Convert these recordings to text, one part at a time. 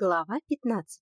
Глава 15.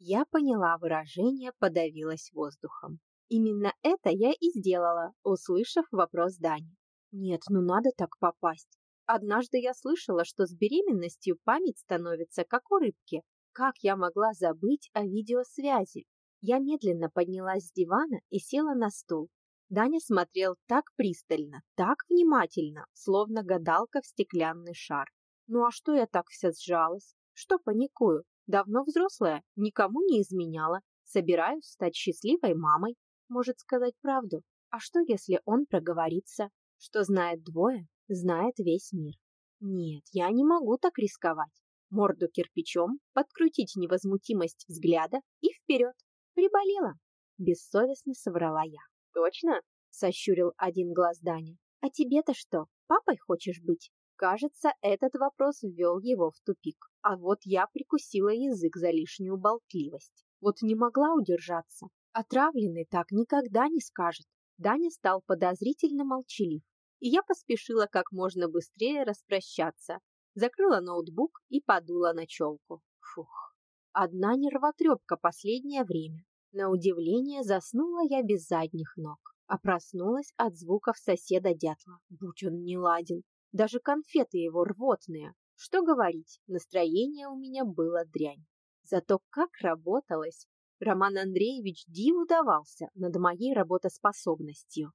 Я поняла выражение, подавилась воздухом. Именно это я и сделала, услышав вопрос Дани. Нет, ну надо так попасть. Однажды я слышала, что с беременностью память становится как у рыбки. Как я могла забыть о видеосвязи? Я медленно поднялась с дивана и села на стул. Даня смотрел так пристально, так внимательно, словно гадалка в стеклянный шар. Ну а что я так вся сжалась? Что паникую? Давно взрослая, никому не изменяла. Собираюсь стать счастливой мамой. Может сказать правду. А что, если он проговорится? Что знает двое, знает весь мир. Нет, я не могу так рисковать. Морду кирпичом, подкрутить невозмутимость взгляда и вперед. Приболела. Бессовестно соврала я. Точно? Сощурил один глаз Даня. А тебе-то что, папой хочешь быть? Кажется, этот вопрос ввел его в тупик. А вот я прикусила язык за лишнюю болтливость. Вот не могла удержаться. Отравленный так никогда не скажет. Даня стал подозрительно молчалив. И я поспешила как можно быстрее распрощаться. Закрыла ноутбук и подула на челку. Фух. Одна нервотрепка последнее время. На удивление заснула я без задних ног, а проснулась от звуков соседа дятла. Будь он не ладен. Даже конфеты его рвотные. Что говорить, настроение у меня было дрянь. Зато как работалось! Роман Андреевич диву давался над моей работоспособностью.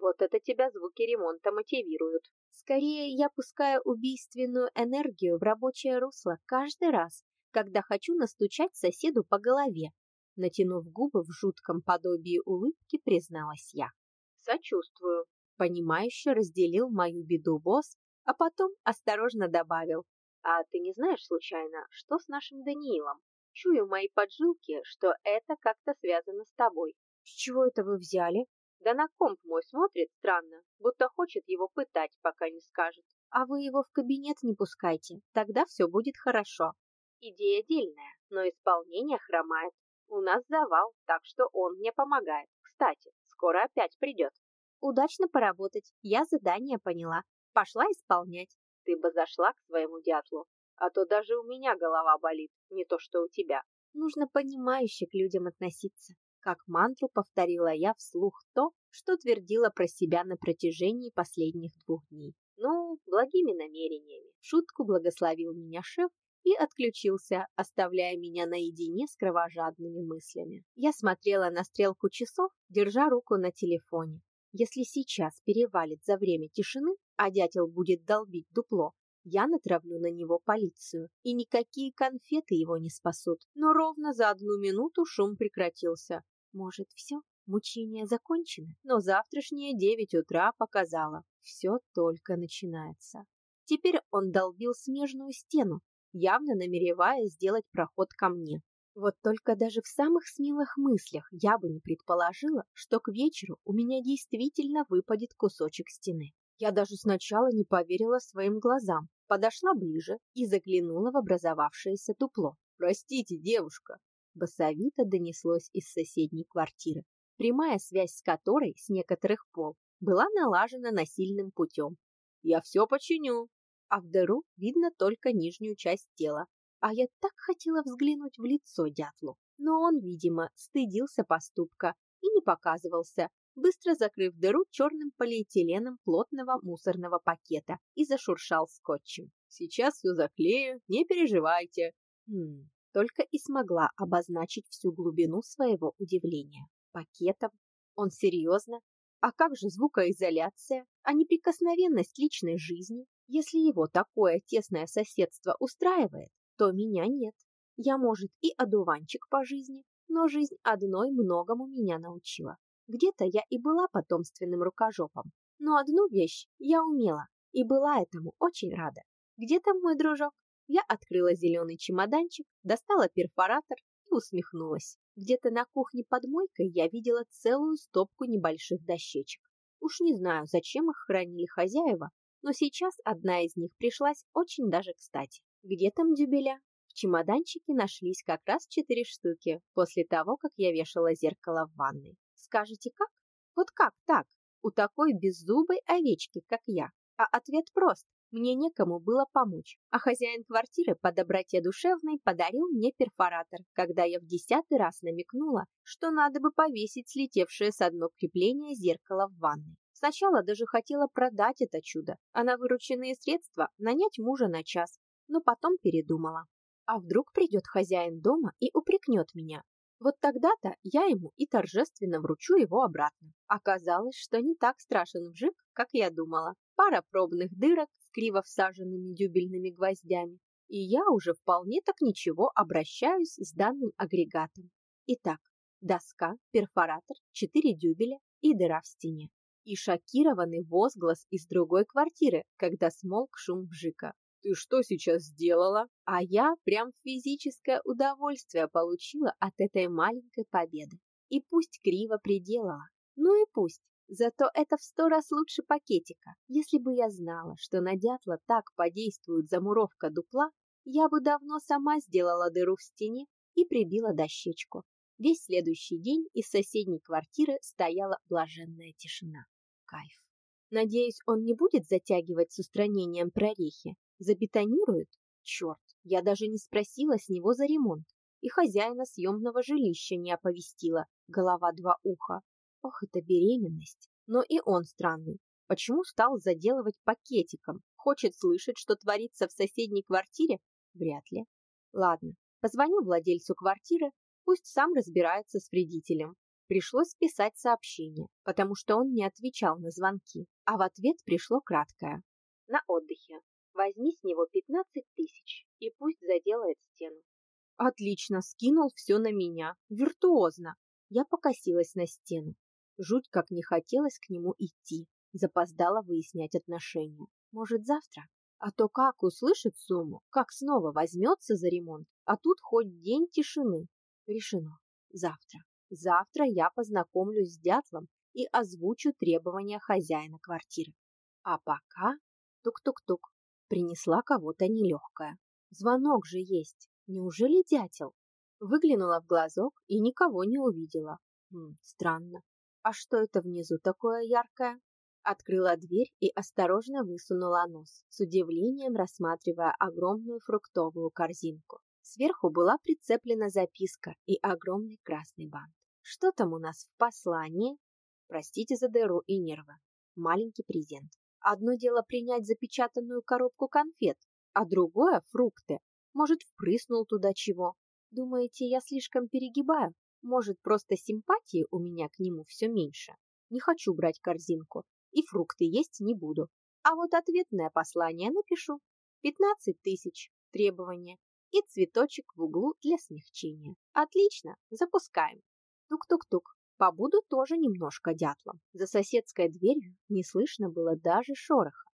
Вот это тебя звуки ремонта мотивируют. Скорее, я пускаю убийственную энергию в рабочее русло каждый раз, когда хочу настучать соседу по голове. Натянув губы в жутком подобии улыбки, призналась я. Сочувствую. Понимающе разделил мою беду босс, а потом осторожно добавил. «А ты не знаешь, случайно, что с нашим Даниилом? Чую мои поджилки, что это как-то связано с тобой». «С чего это вы взяли?» «Да на комп мой смотрит странно, будто хочет его пытать, пока не скажет». «А вы его в кабинет не пускайте, тогда все будет хорошо». «Идея дельная, но исполнение хромает. У нас завал, так что он мне помогает. Кстати, скоро опять придет». Удачно поработать. Я задание поняла. Пошла исполнять. Ты бы зашла к своему дятлу, а то даже у меня голова болит, не то что у тебя. Нужно понимающе к людям относиться. Как мантру повторила я вслух то, что твердила про себя на протяжении последних двух дней. Ну, благими намерениями. Шутку благословил меня шеф и отключился, оставляя меня наедине с кровожадными мыслями. Я смотрела на стрелку часов, держа руку на телефоне. Если сейчас перевалит за время тишины, а дятел будет долбить дупло, я натравлю на него полицию, и никакие конфеты его не спасут. Но ровно за одну минуту шум прекратился. Может, все? Мучения закончены? Но завтрашнее девять утра показало. Все только начинается. Теперь он долбил смежную стену, явно намереваясь сделать проход ко мне. Вот только даже в самых смелых мыслях я бы не предположила, что к вечеру у меня действительно выпадет кусочек стены. Я даже сначала не поверила своим глазам, подошла ближе и заглянула в образовавшееся дупло. «Простите, девушка!» Басовито донеслось из соседней квартиры, прямая связь с которой с некоторых пол была налажена насильным путем. «Я все починю!» А в дыру видно только нижнюю часть тела, а я так хотела взглянуть в лицо дятлу. Но он, видимо, стыдился поступка и не показывался, быстро закрыв дыру черным полиэтиленом плотного мусорного пакета и зашуршал скотчем. «Сейчас все заклею, не переживайте». Хм, только и смогла обозначить всю глубину своего удивления. Пакетом? Он серьезно? А как же звукоизоляция, а неприкосновенность личной жизни? Если его такое тесное соседство устраивает, то меня нет. Я, может, и одуванчик по жизни, но жизнь одной многому меня научила. Где-то я и была потомственным рукожопом, но одну вещь я умела и была этому очень рада. Где там мой дружок? Я открыла зеленый чемоданчик, достала перфоратор и усмехнулась. Где-то на кухне под мойкой я видела целую стопку небольших дощечек. Уж не знаю, зачем их хранили хозяева, но сейчас одна из них пришлась очень даже кстати. Где там дюбеля? В чемоданчике нашлись как раз четыре штуки после того, как я вешала зеркало в ванной. Скажете, как? Вот как так? У такой беззубой овечки, как я. А ответ прост. мне некому было помочь, а хозяин квартиры по доброте душевной подарил мне перфоратор, когда я в десятый раз намекнула, что надо бы повесить слетевшее с одно крепление зеркало в ванной. Сначала даже хотела продать это чудо, а на вырученные средства нанять мужа на час, но потом передумала. А вдруг придет хозяин дома и упрекнет меня? Вот тогда-то я ему и торжественно вручу его обратно. Оказалось, что не так страшен вжик, как я думала. Пара пробных дырок с криво всаженными дюбельными гвоздями, и я уже вполне так ничего обращаюсь с данным агрегатом. Итак, доска, перфоратор, четыре дюбеля и дыра в стене. И шокированный возглас из другой квартиры, когда смолк шум вжика. «Ты что сейчас сделала?» А я прям физическое удовольствие получила от этой маленькой победы. И пусть криво приделала. Ну и пусть. Зато это в сто раз лучше пакетика. Если бы я знала, что на дятла так подействует замуровка дупла, я бы давно сама сделала дыру в стене и прибила дощечку. Весь следующий день из соседней квартиры стояла блаженная тишина. Кайф. Надеюсь, он не будет затягивать с устранением прорехи. Забетонирует? Черт, я даже не спросила с него за ремонт. И хозяина съемного жилища не оповестила. Голова два уха. Ох, это беременность. Но и он странный. Почему стал заделывать пакетиком? Хочет слышать, что творится в соседней квартире? Вряд ли. Ладно, позвоню владельцу квартиры, пусть сам разбирается с вредителем. Пришлось писать сообщение, потому что он не отвечал на звонки, а в ответ пришло краткое. На отдыхе. Возьми с него 15 тысяч и пусть заделает стену. Отлично, скинул все на меня. Виртуозно. Я покосилась на стену. Жуть как не хотелось к нему идти. Запоздала выяснять отношения. Может, завтра? А то как услышит сумму, как снова возьмется за ремонт, а тут хоть день тишины. Решено. Завтра. Завтра я познакомлюсь с дятлом и озвучу требования хозяина квартиры. А пока... Тук-тук-тук. Принесла кого-то нелегкая. Звонок же есть. Неужели дятел? Выглянула в глазок и никого не увидела. Хм, странно. А что это внизу такое яркое? Открыла дверь и осторожно высунула нос, с удивлением рассматривая огромную фруктовую корзинку. Сверху была прицеплена записка и огромный красный бант. Что там у нас в послании? Простите за дыру и нервы. Маленький презент. Одно дело принять запечатанную коробку конфет, а другое — фрукты. Может, впрыснул туда чего. Думаете, я слишком перегибаю? Может, просто симпатии у меня к нему все меньше. Не хочу брать корзинку. И фрукты есть не буду. А вот ответное послание напишу. 15 тысяч. Требования. И цветочек в углу для смягчения. Отлично. Запускаем. Тук-тук-тук. Побуду тоже немножко дятлом. За соседской дверью не слышно было даже шороха.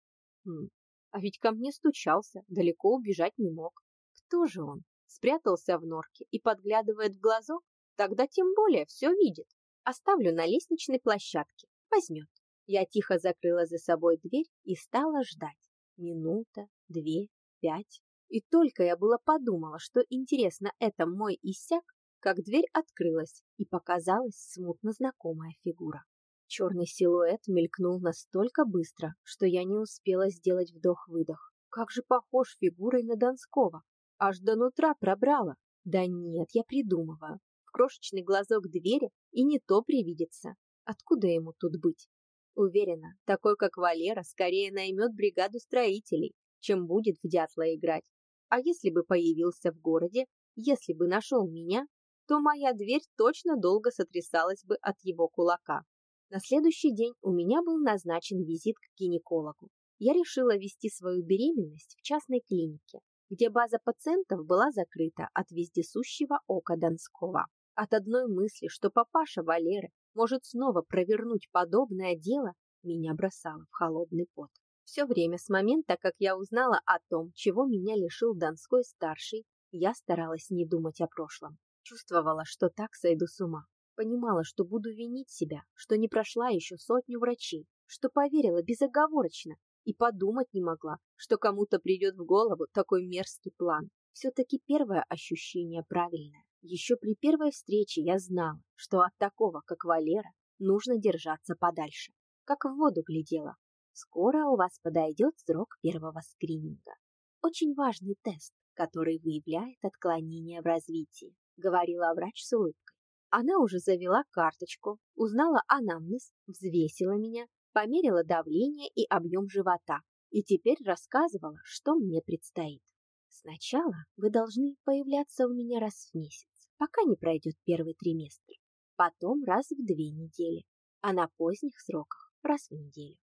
Хм, а ведь ко мне стучался, далеко убежать не мог. Кто же он? Спрятался в норке и подглядывает в глазок? Тогда тем более все видит. Оставлю на лестничной площадке. Возьмет. Я тихо закрыла за собой дверь и стала ждать. Минута, две, пять. И только я было подумала, что интересно, это мой иссяк, как дверь открылась и показалась смутно знакомая фигура. Черный силуэт мелькнул настолько быстро, что я не успела сделать вдох-выдох. Как же похож фигурой на Донского. Аж до нутра пробрала. Да нет, я придумываю в крошечный глазок двери и не то привидится. Откуда ему тут быть? Уверена, такой как Валера скорее наймет бригаду строителей, чем будет в дятла играть. А если бы появился в городе, если бы нашел меня, то моя дверь точно долго сотрясалась бы от его кулака. На следующий день у меня был назначен визит к гинекологу. Я решила вести свою беременность в частной клинике, где база пациентов была закрыта от вездесущего ока Донского. От одной мысли, что папаша Валеры может снова провернуть подобное дело, меня бросало в холодный пот. Все время с момента, как я узнала о том, чего меня лишил Донской-старший, я старалась не думать о прошлом. Чувствовала, что так сойду с ума. Понимала, что буду винить себя, что не прошла еще сотню врачей, что поверила безоговорочно и подумать не могла, что кому-то придет в голову такой мерзкий план. Все-таки первое ощущение правильное. Еще при первой встрече я знала, что от такого, как Валера, нужно держаться подальше. Как в воду глядела. Скоро у вас подойдет срок первого скрининга. Очень важный тест, который выявляет отклонения в развитии, говорила врач с улыбкой. Она уже завела карточку, узнала анамнез, взвесила меня, померила давление и объем живота и теперь рассказывала, что мне предстоит. Сначала вы должны появляться у меня раз в месяц, пока не пройдет первый триместр, потом раз в две недели, а на поздних сроках раз в неделю.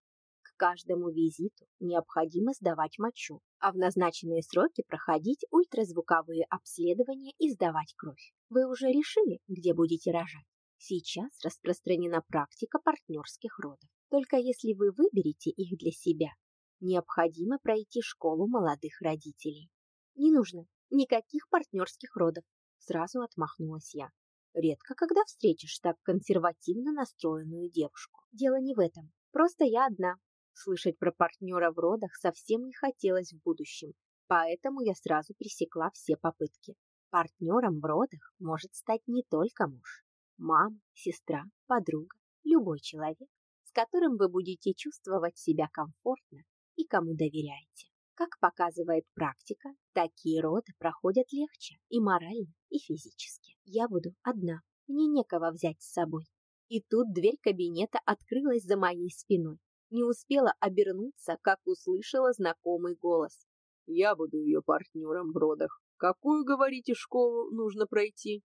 Каждому визиту необходимо сдавать мочу, а в назначенные сроки проходить ультразвуковые обследования и сдавать кровь. Вы уже решили, где будете рожать? Сейчас распространена практика партнерских родов. Только если вы выберете их для себя, необходимо пройти школу молодых родителей. Не нужно никаких партнерских родов, сразу отмахнулась я. Редко когда встретишь так консервативно настроенную девушку. Дело не в этом. Просто я одна. Слышать про партнера в родах совсем не хотелось в будущем, поэтому я сразу пресекла все попытки. Партнером в родах может стать не только муж. Мама, сестра, подруга, любой человек, с которым вы будете чувствовать себя комфортно и кому доверяете. Как показывает практика, такие роды проходят легче и морально, и физически. Я буду одна, мне некого взять с собой. И тут дверь кабинета открылась за моей спиной. Не успела обернуться, как услышала знакомый голос. «Я буду ее партнером в родах. Какую, говорите, школу нужно пройти?»